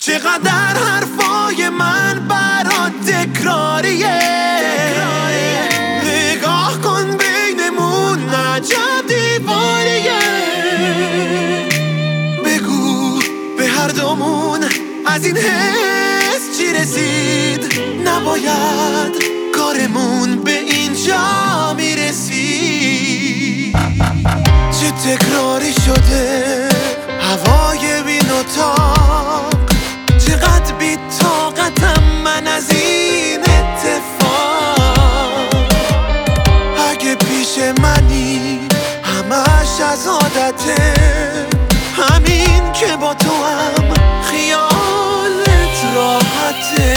چقدر حرفای من برات تکراریه؟ نگاه کن بینمون نجب دیواریه. بگو به هر دومون از این حس چی رسید؟ نباید کارمون به اینجا می‌رسید. از عادته همین که با تو هم خیالت راحته.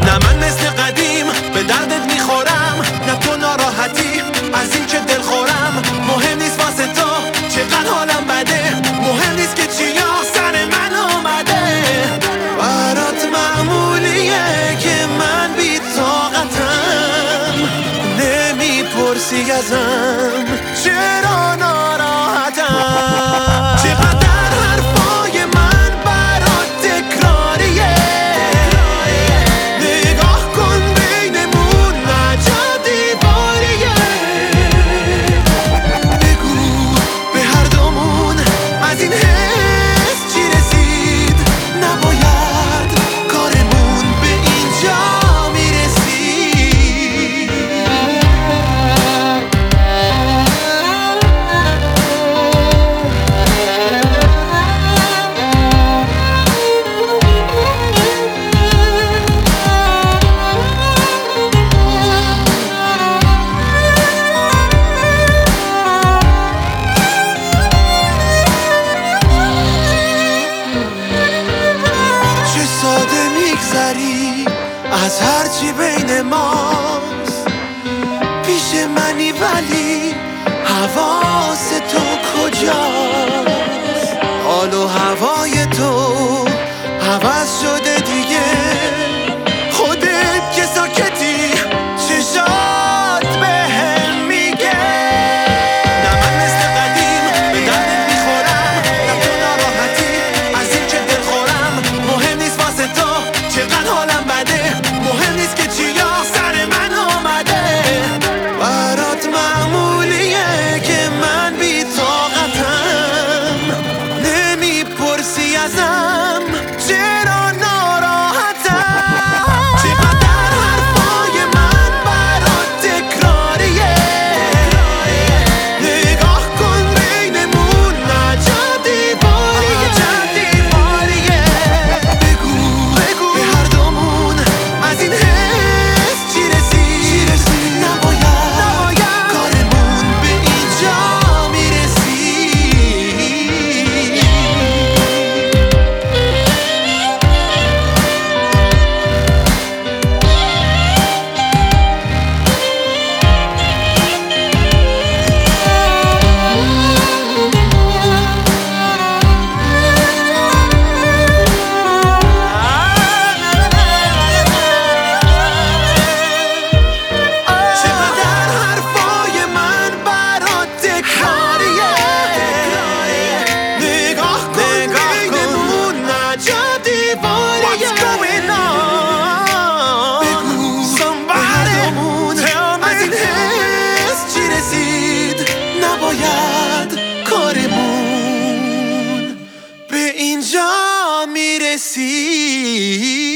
نه من مثل قدیم به دردت می‌خورم نه تو ناراحتی از این که دل خورم مهم نیست واسه تو چقدر حالم بده مهم نیست که چیا سر من آمده برات معمولیه که من بی طاقتم. نمی‌پرسی ازم چرا از هرچی بین ماست. پیش منی ولی حواس تو کجاست؟ حال و هوای تو عوض شده. mire sí.